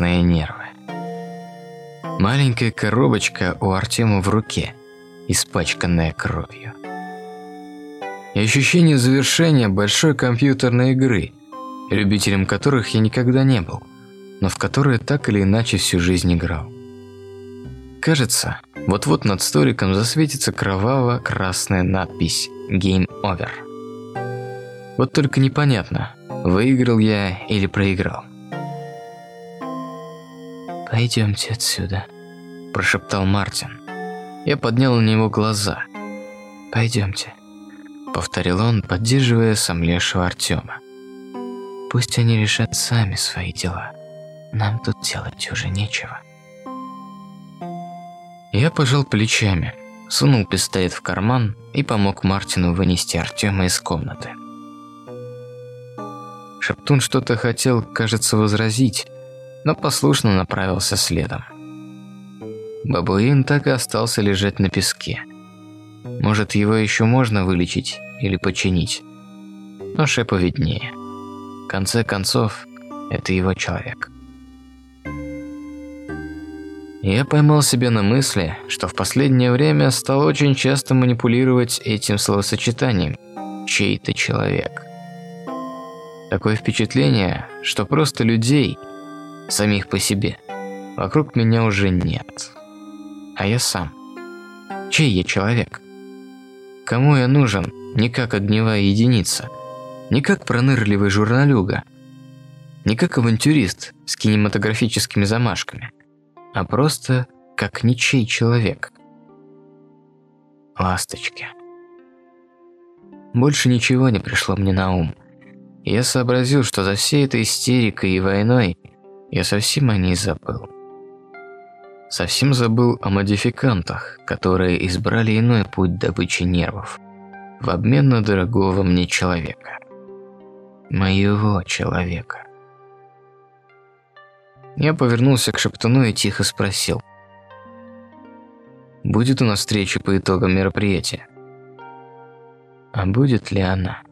Алмазные нервы. Маленькая коробочка у Артема в руке, испачканная кровью. И ощущение завершения большой компьютерной игры, любителем которых я никогда не был, но в которые так или иначе всю жизнь играл. Кажется, вот-вот над столиком засветится кроваво-красная надпись «Game Over». Вот только непонятно, выиграл я или проиграл. «Пойдемте отсюда», – прошептал Мартин. Я поднял на него глаза. «Пойдемте», – повторил он, поддерживая сомлевшего Артема. «Пусть они решат сами свои дела. Нам тут делать уже нечего». Я пожал плечами, сунул пистолет в карман и помог Мартину вынести Артема из комнаты. Шептун что-то хотел, кажется, возразить, но послушно направился следом. Бабуин так и остался лежать на песке. Может, его еще можно вылечить или починить. Но Шепу виднее. В конце концов, это его человек. Я поймал себя на мысли, что в последнее время стал очень часто манипулировать этим словосочетанием «чей-то человек». Такое впечатление, что просто людей, самих по себе, вокруг меня уже нет. А я сам. Чей я человек? Кому я нужен не как огневая единица, не как пронырливый журналюга, не как авантюрист с кинематографическими замашками, а просто как ничей человек. Ласточки. Больше ничего не пришло мне на ум – я сообразил, что за всей этой истерикой и войной я совсем о ней забыл. Совсем забыл о модификантах, которые избрали иной путь добычи нервов в обмен на дорогого мне человека. Моего человека. Я повернулся к Шептуну и тихо спросил. «Будет у нас встреча по итогам мероприятия?» «А будет ли она?»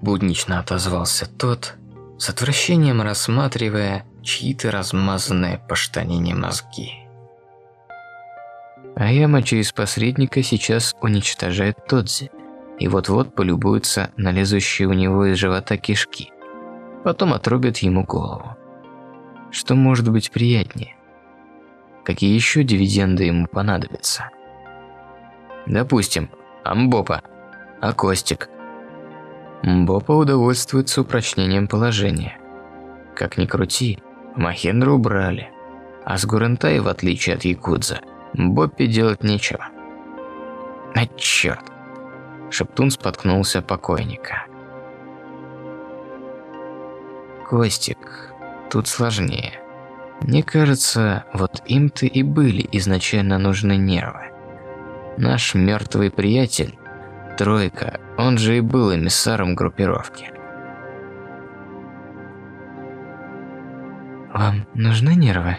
Буднично отозвался тот, с отвращением рассматривая чьи-то размазанные по штанине мозги. А яма через посредника сейчас уничтожает Тодзи, и вот-вот полюбуется на лезущие у него из живота кишки. Потом отрубят ему голову. Что может быть приятнее? Какие еще дивиденды ему понадобятся? Допустим, Амбопа, а Костик – Бопа удовольствуется упрочнением положения. Как ни крути, Махендру убрали, а с Гурентай, в отличие от Якудза, Боппе делать нечего. А черт! Шептун споткнулся покойника. Костик, тут сложнее. Мне кажется, вот им-то и были изначально нужны нервы. Наш мертвый приятель Тройка, он же и был эмиссаром группировки. «Вам нужны нервы?»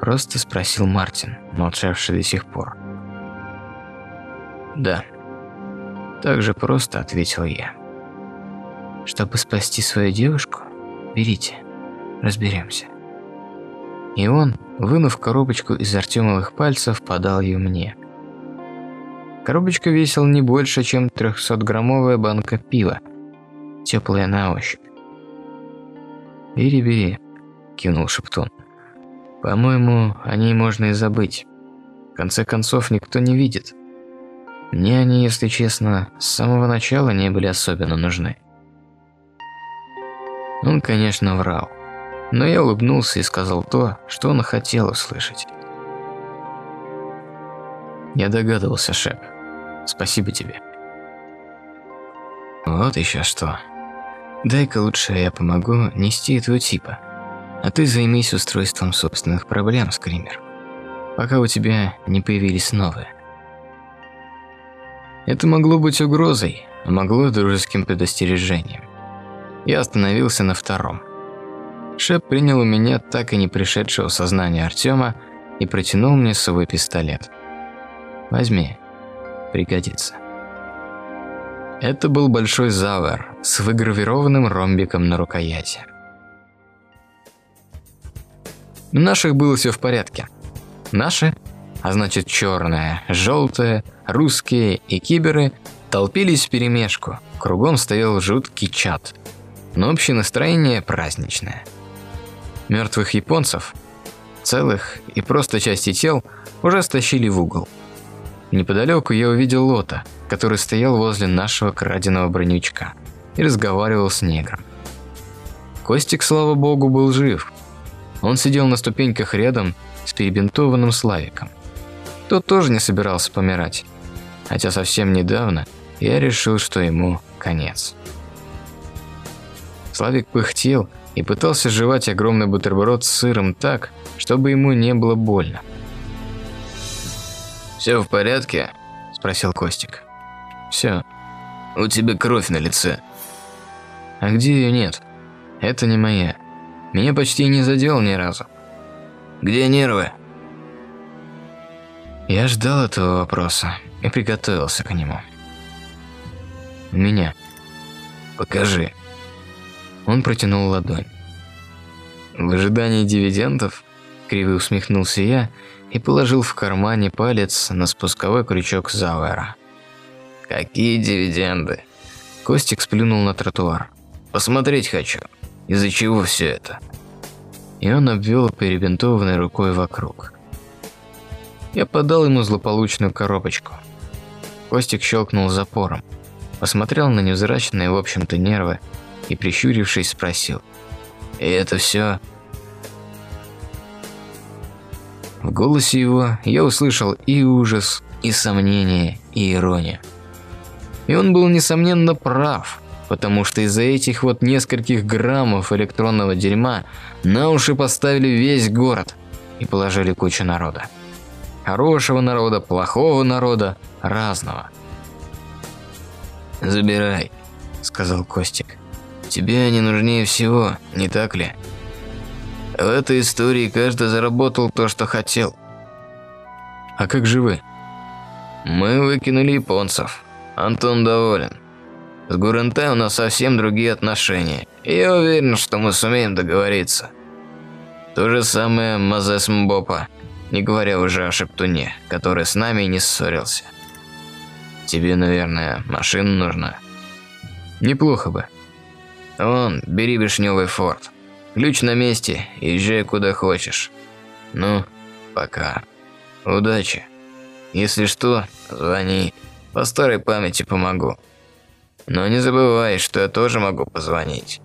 Просто спросил Мартин, молчавший до сих пор. «Да». Так же просто ответил я. «Чтобы спасти свою девушку? Берите, разберемся». И он, вынув коробочку из Артемовых пальцев, подал ее мне – Коробочка весила не больше, чем 300-граммовая банка пива, теплая на ощупь. «Бери, бери», – кивнул Шептун. «По-моему, о ней можно и забыть. В конце концов, никто не видит. Мне они, если честно, с самого начала не были особенно нужны». Он, конечно, врал. Но я улыбнулся и сказал то, что он хотел услышать. Я догадывался, Шеп. Спасибо тебе. Вот еще что. Дай-ка лучше я помогу нести этого типа. А ты займись устройством собственных проблем, Скример. Пока у тебя не появились новые. Это могло быть угрозой, а могло дружеским предостережением. Я остановился на втором. Шеп принял у меня так и не пришедшего сознания Артема и протянул мне свой пистолет. Возьми, пригодится. Это был большой завер с выгравированным ромбиком на рукояти. У наших было все в порядке. Наши, а значит черное, желтое, русские и киберы толпились в перемешку. Кругом стоял жуткий чат. Но общее настроение праздничное. Мертвых японцев, целых и просто части тел, уже стащили в угол. Неподалеку я увидел Лота, который стоял возле нашего краденого бронючка и разговаривал с негром. Костик, слава богу, был жив. Он сидел на ступеньках рядом с перебинтованным Славиком. Тот тоже не собирался помирать, хотя совсем недавно я решил, что ему конец. Славик пыхтел и пытался жевать огромный бутерброд с сыром так, чтобы ему не было больно. «Все в порядке?» – спросил Костик. «Все. У тебя кровь на лице». «А где ее нет? Это не моя. Меня почти не задел ни разу». «Где нервы?» Я ждал этого вопроса и приготовился к нему. «У меня». «Покажи». Он протянул ладонь. В ожидании дивидендов, криво усмехнулся я и положил в кармане палец на спусковой крючок Зауэра. Какие дивиденды? Костик сплюнул на тротуар. Посмотреть хочу. Из-за чего все это? И он обвел перебинтованной рукой вокруг. Я подал ему злополучную коробочку. Костик щелкнул запором, посмотрел на невзрачные, в общем-то, нервы и, прищурившись, спросил. «И это все?» В голосе его я услышал и ужас, и сомнение, и иронию. И он был, несомненно, прав, потому что из-за этих вот нескольких граммов электронного дерьма на уши поставили весь город и положили кучу народа. Хорошего народа, плохого народа, разного. «Забирай», – сказал Костик. Тебе они нужнее всего, не так ли? В этой истории каждый заработал то, что хотел. А как же вы? Мы выкинули японцев. Антон доволен. С Гуренте у нас совсем другие отношения. И я уверен, что мы сумеем договориться. То же самое Мазес Мбопа, не говоря уже о Шептуне, который с нами не ссорился. Тебе, наверное, машина нужна? Неплохо бы. Вон, бери вишневый форт. Ключ на месте, езжай куда хочешь. Ну, пока. Удачи. Если что, звони. По старой памяти помогу. Но не забывай, что я тоже могу позвонить.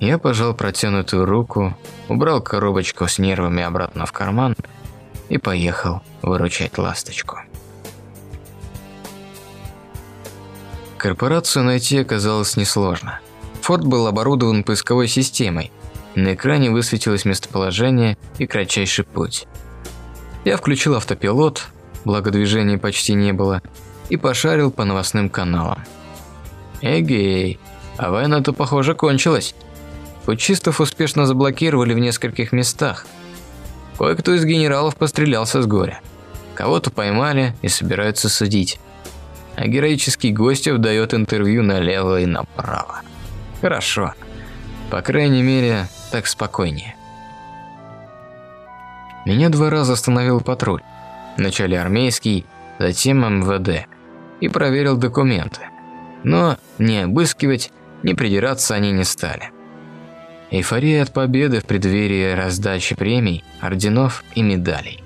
Я пожал протянутую руку, убрал коробочку с нервами обратно в карман и поехал выручать ласточку. Корпорацию найти оказалось несложно. Форт был оборудован поисковой системой. На экране высветилось местоположение и кратчайший путь. Я включил автопилот, благо движения почти не было, и пошарил по новостным каналам. Эгей, а война-то, похоже, кончилась. Путчистов успешно заблокировали в нескольких местах. Кое-кто из генералов пострелялся с горя. Кого-то поймали и собираются судить а героический Гостев дает интервью налево и направо. Хорошо. По крайней мере, так спокойнее. Меня два раза остановил патруль. Вначале армейский, затем МВД. И проверил документы. Но не обыскивать, не придираться они не стали. Эйфория от победы в преддверии раздачи премий, орденов и медалей.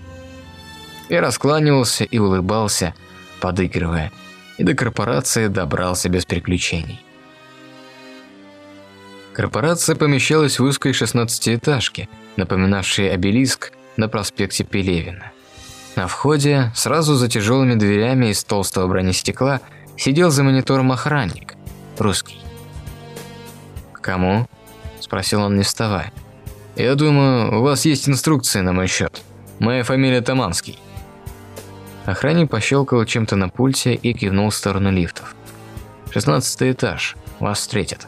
Я раскланивался и улыбался, подыгрывая – и до корпорации добрался без приключений. Корпорация помещалась в узкой шестнадцатиэтажке, напоминавшей обелиск на проспекте Пелевина. На входе, сразу за тяжелыми дверями из толстого бронестекла, сидел за монитором охранник, русский. «К кому?» – спросил он, не вставая. «Я думаю, у вас есть инструкции на мой счет. Моя фамилия Таманский». Охранник пощелкал чем-то на пульте и кивнул в сторону лифтов. «Шестнадцатый этаж. Вас встретят».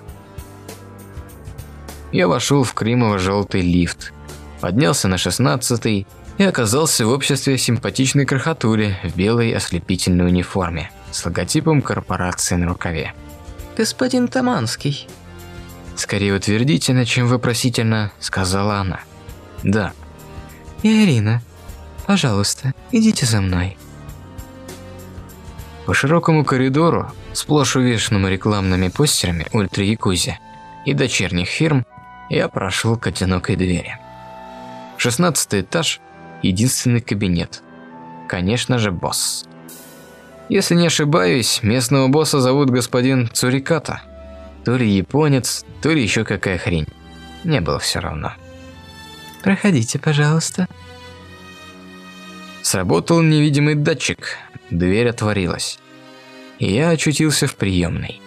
Я вошел в кремово-желтый лифт, поднялся на шестнадцатый и оказался в обществе симпатичной крохотули в белой ослепительной униформе с логотипом корпорации на рукаве. «Господин Таманский». Скорее утвердительно, чем вопросительно, сказала она. «Да». «Я Ирина. Пожалуйста, идите за мной». По широкому коридору, сплошь увешанному рекламными постерами Ультра Якузи и дочерних фирм, я прошел к одинокой двери. Шестнадцатый этаж единственный кабинет. Конечно же, босс. Если не ошибаюсь, местного босса зовут господин Цуриката. То ли японец, то ли еще какая хрень. Не было все равно. Проходите, пожалуйста. Сработал невидимый датчик. Дверь отворилась. И я очутился в приемной.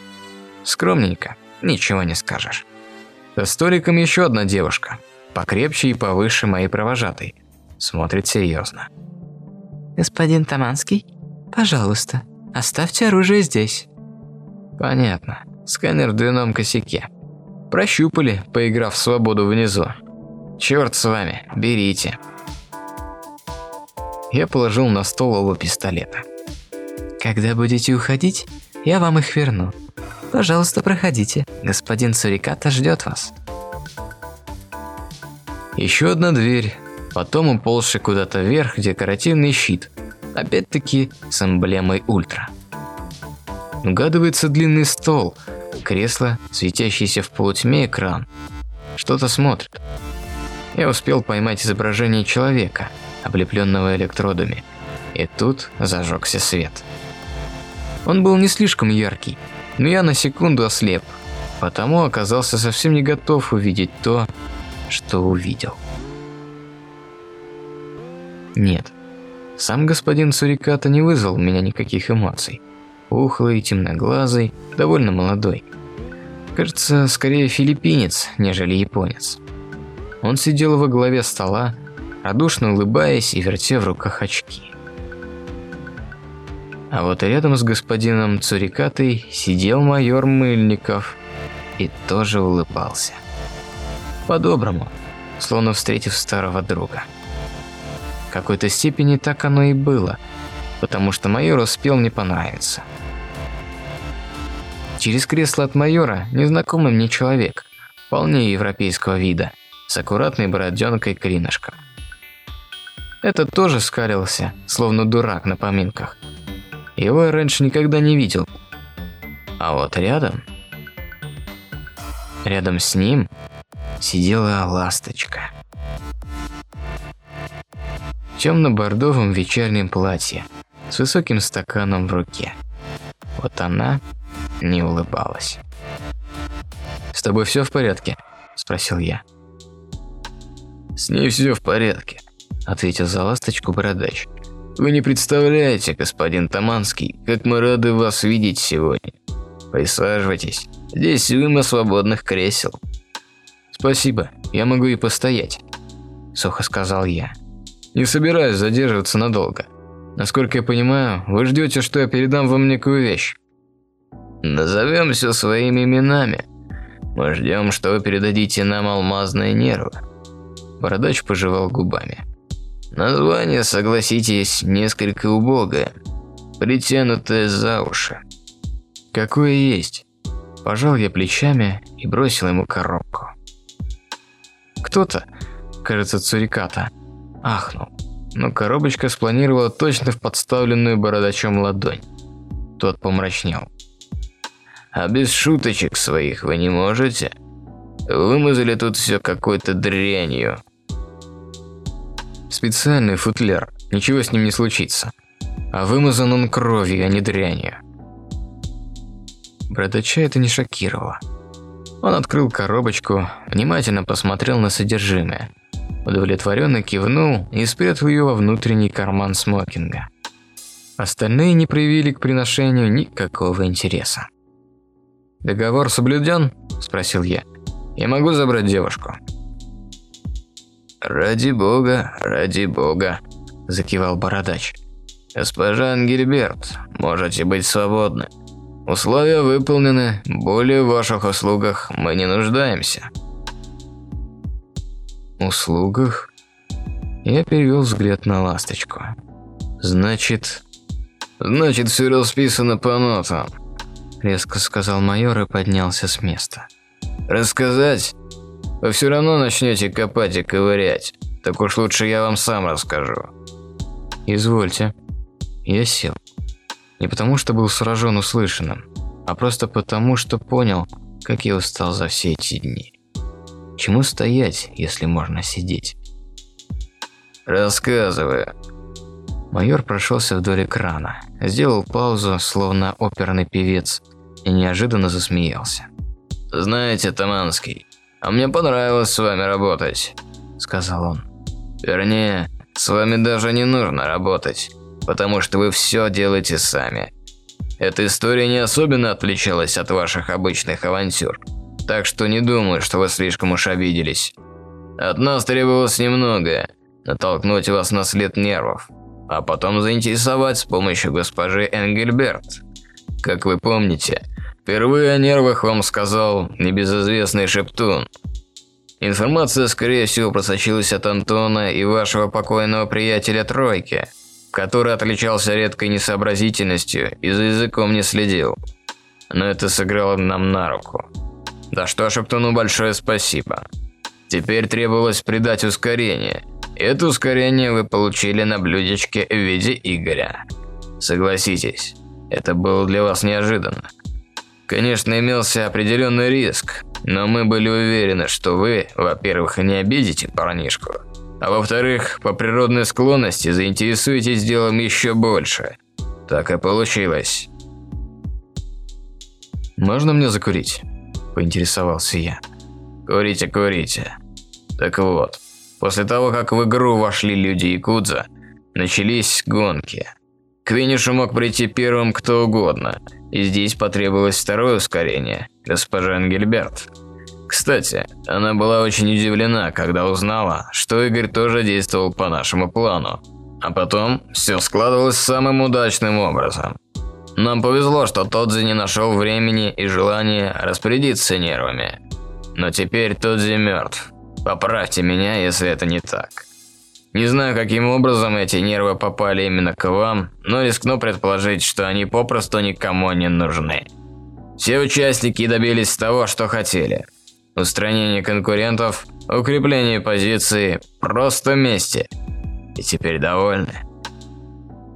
Скромненько, ничего не скажешь. За столиком еще одна девушка, покрепче и повыше моей провожатой смотрит серьезно. Господин Таманский, пожалуйста, оставьте оружие здесь. Понятно. Сканер в двойном косяке. Прощупали, поиграв в свободу внизу. Черт с вами, берите. Я положил на стол оба пистолета. Когда будете уходить, я вам их верну. Пожалуйста, проходите. Господин Суриката ждет вас. Еще одна дверь, Потом уползший куда-то вверх декоративный щит, опять-таки с эмблемой ультра. Угадывается длинный стол, кресло, светящийся в полутьме экран. Что-то смотрит. Я успел поймать изображение человека, облепленного электродами, и тут зажегся свет. Он был не слишком яркий, но я на секунду ослеп, потому оказался совсем не готов увидеть то, что увидел. Нет. Сам господин Суриката не вызвал у меня никаких эмоций. Ухлый, темноглазый, довольно молодой. Кажется, скорее филиппинец, нежели японец. Он сидел во главе стола, радушно улыбаясь и вертя в руках очки. А вот рядом с господином Цурикатой сидел майор Мыльников и тоже улыбался. По-доброму, словно встретив старого друга. В какой-то степени так оно и было, потому что майор успел мне понравиться. Через кресло от майора незнакомый мне человек, вполне европейского вида, с аккуратной бороденкой клинышком. Этот тоже скалился, словно дурак на поминках. Его я раньше никогда не видел. А вот рядом... Рядом с ним сидела ласточка темно-бордовом вечернем платье с высоким стаканом в руке. Вот она не улыбалась. «С тобой все в порядке?» – спросил я. «С ней все в порядке», – ответил за ласточку бородач. «Вы не представляете, господин Таманский, как мы рады вас видеть сегодня. Присаживайтесь, здесь уйма свободных кресел». «Спасибо, я могу и постоять», – сухо сказал я. Не собираюсь задерживаться надолго. Насколько я понимаю, вы ждете, что я передам вам некую вещь. Назовем все своими именами. Мы ждем, что вы передадите нам алмазные нервы. Бородач пожевал губами. Название, согласитесь, несколько убогое, притянутое за уши. Какое есть. Пожал я плечами и бросил ему коробку. Кто-то, кажется, Цуриката, ахнул, но коробочка спланировала точно в подставленную бородачом ладонь. Тот помрачнел. «А без шуточек своих вы не можете? Вымазали тут все какой-то дрянью». «Специальный футляр, ничего с ним не случится. А вымазан он кровью, а не дрянью». Бородача это не шокировало. Он открыл коробочку, внимательно посмотрел на содержимое удовлетворенно кивнул и спрятал ее во внутренний карман смокинга. Остальные не проявили к приношению никакого интереса. «Договор соблюден?» – спросил я. «Я могу забрать девушку?» «Ради бога, ради бога», – закивал бородач. «Госпожа Ангельберт, можете быть свободны. Условия выполнены, более в ваших услугах мы не нуждаемся». «Услугах?» Я перевел взгляд на ласточку. «Значит...» «Значит, все расписано по нотам», – резко сказал майор и поднялся с места. «Рассказать? Вы все равно начнете копать и ковырять. Так уж лучше я вам сам расскажу». «Извольте». Я сел. Не потому, что был сражен услышанным, а просто потому, что понял, как я устал за все эти дни. Чему стоять, если можно сидеть? «Рассказываю», Майор прошелся вдоль экрана, сделал паузу, словно оперный певец, и неожиданно засмеялся. «Знаете, Таманский, а мне понравилось с вами работать», – сказал он. «Вернее, с вами даже не нужно работать, потому что вы все делаете сами. Эта история не особенно отличалась от ваших обычных авантюр, так что не думаю, что вы слишком уж обиделись. От нас требовалось немного – натолкнуть вас на след нервов, а потом заинтересовать с помощью госпожи Энгельберт. Как вы помните, впервые о нервах вам сказал небезызвестный Шептун. Информация, скорее всего, просочилась от Антона и вашего покойного приятеля Тройки, который отличался редкой несообразительностью и за языком не следил. Но это сыграло нам на руку. Да что Шептуну большое спасибо. Теперь требовалось придать ускорение – это ускорение вы получили на блюдечке в виде Игоря. Согласитесь, это было для вас неожиданно. Конечно, имелся определенный риск, но мы были уверены, что вы, во-первых, не обидите парнишку, а во-вторых, по природной склонности заинтересуетесь делом еще больше. Так и получилось. «Можно мне закурить?» – поинтересовался я. «Курите, курите. Так вот, После того, как в игру вошли люди Якудза, начались гонки. К финишу мог прийти первым кто угодно, и здесь потребовалось второе ускорение – госпожа Ангельберт. Кстати, она была очень удивлена, когда узнала, что Игорь тоже действовал по нашему плану. А потом все складывалось самым удачным образом. Нам повезло, что Тодзи не нашел времени и желания распорядиться нервами. Но теперь Тодзи мертв. Поправьте меня, если это не так. Не знаю, каким образом эти нервы попали именно к вам, но рискну предположить, что они попросту никому не нужны. Все участники добились того, что хотели. Устранение конкурентов, укрепление позиции, просто вместе. И теперь довольны.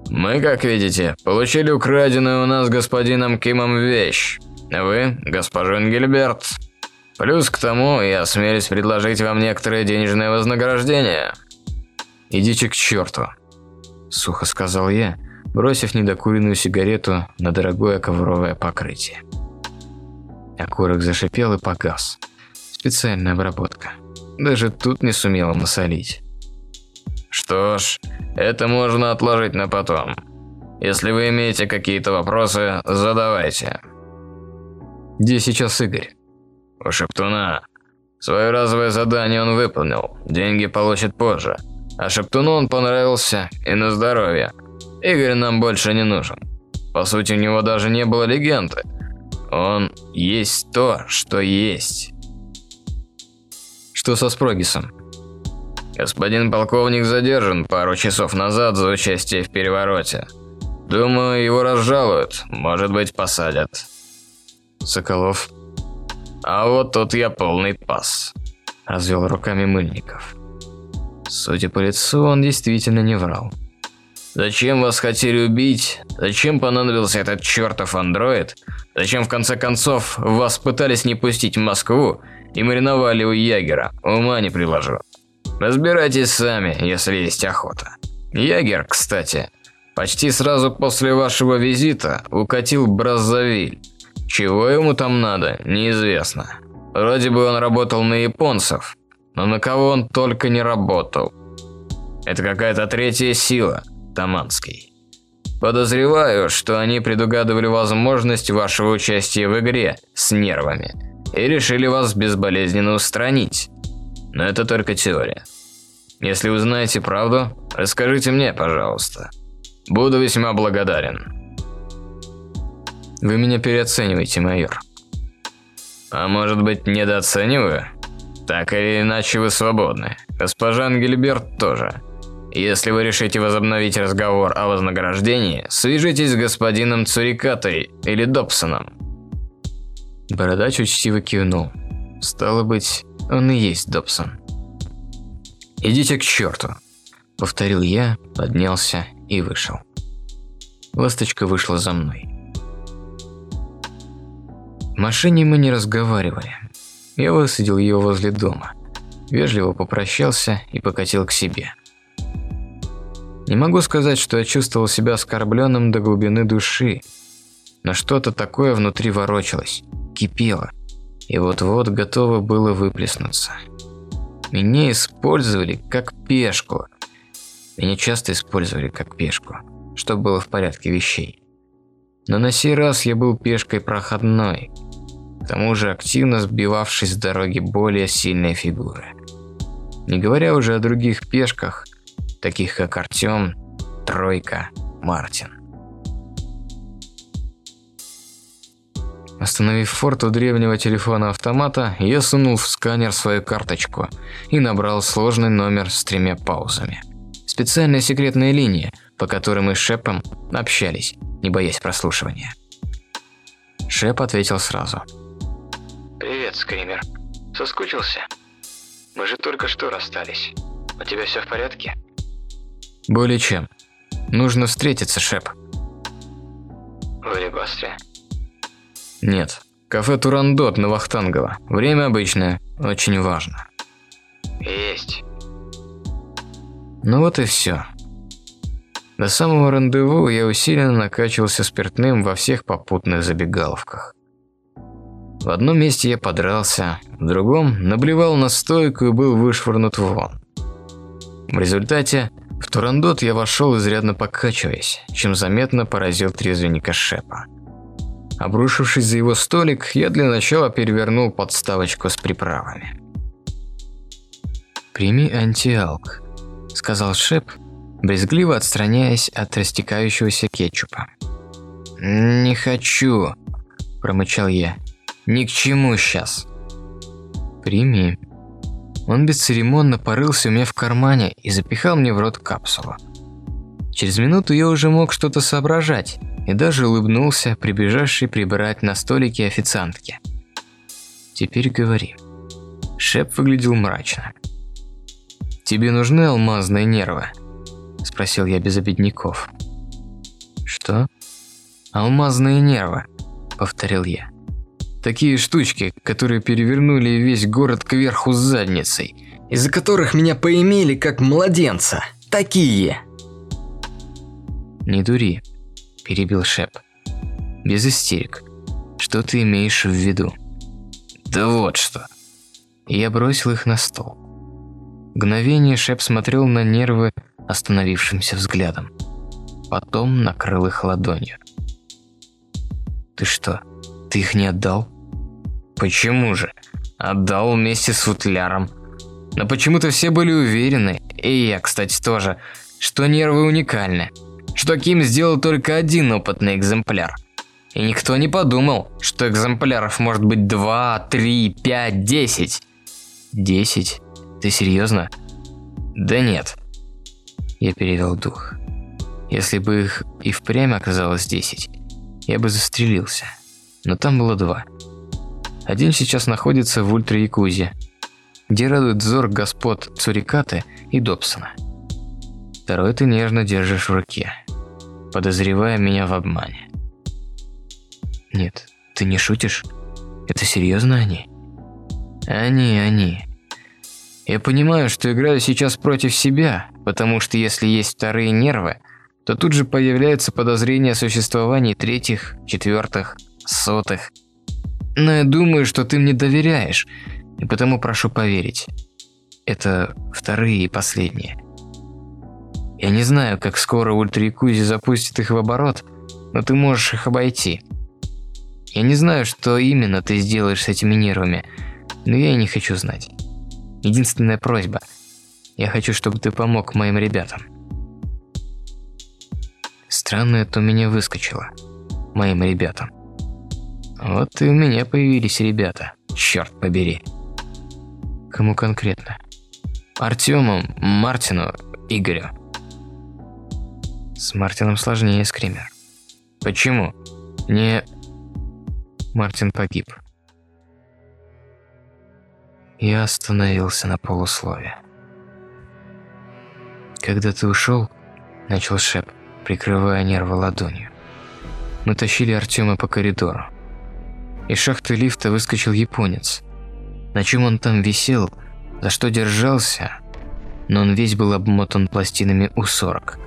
Мы, как видите, получили украденную у нас господином Кимом вещь. Вы, господин Гильберт, Плюс к тому, я осмелюсь предложить вам некоторое денежное вознаграждение. Идите к черту, сухо сказал я, бросив недокуренную сигарету на дорогое ковровое покрытие. Окурок зашипел и погас. Специальная обработка. Даже тут не сумела насолить. Что ж, это можно отложить на потом. Если вы имеете какие-то вопросы, задавайте. Где сейчас Игорь? У Шептуна. Свое разовое задание он выполнил, деньги получит позже. А Шептуну он понравился и на здоровье. Игорь нам больше не нужен. По сути, у него даже не было легенды. Он есть то, что есть. Что со Спрогисом? Господин полковник задержан пару часов назад за участие в перевороте. Думаю, его разжалуют, может быть, посадят. Соколов а вот тут я полный пас. Развел руками Мыльников. Судя по лицу, он действительно не врал. Зачем вас хотели убить? Зачем понадобился этот чертов андроид? Зачем в конце концов вас пытались не пустить в Москву и мариновали у Ягера? Ума не приложу. Разбирайтесь сами, если есть охота. Ягер, кстати, почти сразу после вашего визита укатил Браззавиль. Чего ему там надо, неизвестно. Вроде бы он работал на японцев, но на кого он только не работал. Это какая-то третья сила, Таманский. Подозреваю, что они предугадывали возможность вашего участия в игре с нервами и решили вас безболезненно устранить. Но это только теория. Если узнаете правду, расскажите мне, пожалуйста. Буду весьма благодарен. Вы меня переоцениваете, майор. А может быть, недооцениваю? Так или иначе вы свободны. Госпожа Ангельберт тоже. Если вы решите возобновить разговор о вознаграждении, свяжитесь с господином Цурикатой или Добсоном. Бородач учтиво кивнул. Стало быть, он и есть Добсон. «Идите к черту!» – повторил я, поднялся и вышел. Ласточка вышла за мной. В машине мы не разговаривали. Я высадил ее возле дома, вежливо попрощался и покатил к себе. Не могу сказать, что я чувствовал себя оскорбленным до глубины души, но что-то такое внутри ворочалось, кипело, и вот-вот готово было выплеснуться. Меня использовали как пешку. Меня часто использовали как пешку, чтобы было в порядке вещей. Но на сей раз я был пешкой проходной, к тому же активно сбивавшись с дороги более сильной фигуры. Не говоря уже о других пешках, таких как Артем, Тройка, Мартин. Остановив форт у древнего телефона-автомата, я сунул в сканер свою карточку и набрал сложный номер с тремя паузами. Специальная секретная линия, по которой мы с Шепом общались, не боясь прослушивания. Шеп ответил сразу – «Привет, Скример. Соскучился? Мы же только что расстались. У тебя все в порядке?» «Более чем. Нужно встретиться, Шеп». «В Лебастре?» «Нет. Кафе Турандот на Вахтангова. Время обычное. Очень важно». «Есть». Ну вот и все. До самого рандеву я усиленно накачивался спиртным во всех попутных забегаловках. В одном месте я подрался, в другом наблевал на стойку и был вышвырнут вон. В результате в Турандот я вошел изрядно покачиваясь, чем заметно поразил трезвенника Шепа. Обрушившись за его столик, я для начала перевернул подставочку с приправами. «Прими антиалк», – сказал Шеп, брезгливо отстраняясь от растекающегося кетчупа. «Не хочу», – промычал я. Ни к чему сейчас. Прими. Он бесцеремонно порылся у меня в кармане и запихал мне в рот капсулу. Через минуту я уже мог что-то соображать и даже улыбнулся прибежавшей прибирать на столике официантке. Теперь говори. Шеп выглядел мрачно. «Тебе нужны алмазные нервы?» – спросил я без обедняков. «Что?» «Алмазные нервы», – повторил я. Такие штучки, которые перевернули весь город кверху с задницей. Из-за которых меня поимели как младенца. Такие. Не дури, перебил Шеп. Без истерик. Что ты имеешь в виду? Да вот что. Я бросил их на стол. Мгновение Шеп смотрел на нервы остановившимся взглядом. Потом накрыл их ладонью. Ты что, ты их не отдал? Почему же? Отдал вместе с футляром. Но почему-то все были уверены, и я, кстати, тоже, что нервы уникальны. Что Ким сделал только один опытный экземпляр. И никто не подумал, что экземпляров может быть 2, 3, 5, 10. 10? Ты серьезно? Да нет. Я перевел дух. Если бы их и впрямь оказалось 10, я бы застрелился. Но там было два. Один сейчас находится в Ультра-Якузе, где радует взор господ Цурикаты и Добсона. Второй ты нежно держишь в руке, подозревая меня в обмане. Нет, ты не шутишь? Это серьезно они? Они, они. Я понимаю, что играю сейчас против себя, потому что если есть вторые нервы, то тут же появляется подозрение о существовании третьих, четвертых, сотых – но я думаю, что ты мне доверяешь, и потому прошу поверить. Это вторые и последние. Я не знаю, как скоро Ультрикузи запустит их в оборот, но ты можешь их обойти. Я не знаю, что именно ты сделаешь с этими нервами, но я и не хочу знать. Единственная просьба. Я хочу, чтобы ты помог моим ребятам. Странно это у меня выскочило. Моим ребятам. Вот и у меня появились ребята. Черт побери. Кому конкретно? Артему, Мартину, Игорю. С Мартином сложнее, Скример. Почему? Не... Мартин погиб. Я остановился на полуслове. Когда ты ушел, начал Шеп, прикрывая нервы ладонью. Мы тащили Артема по коридору. Из шахты лифта выскочил японец. На чем он там висел, за что держался, но он весь был обмотан пластинами У-40.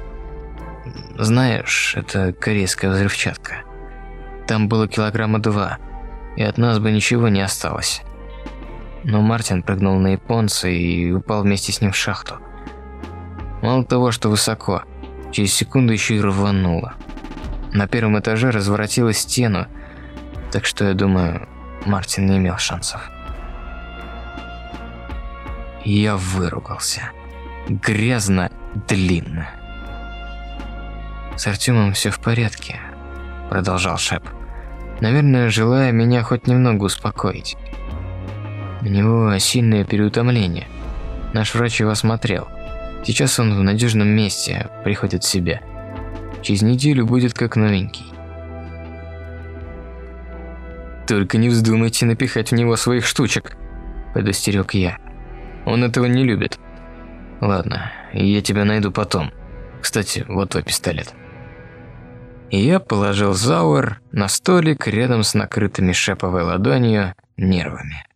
Знаешь, это корейская взрывчатка. Там было килограмма два, и от нас бы ничего не осталось. Но Мартин прыгнул на японца и упал вместе с ним в шахту. Мало того, что высоко, через секунду еще и рвануло. На первом этаже разворотила стену, так что я думаю, Мартин не имел шансов. Я выругался. Грязно, длинно. С Артемом все в порядке, продолжал Шеп. Наверное, желая меня хоть немного успокоить. У него сильное переутомление. Наш врач его осмотрел. Сейчас он в надежном месте, приходит в себя. Через неделю будет как новенький. Только не вздумайте напихать в него своих штучек, предостерег я. Он этого не любит. Ладно, я тебя найду потом. Кстати, вот твой пистолет. И я положил Зауэр на столик рядом с накрытыми шеповой ладонью нервами.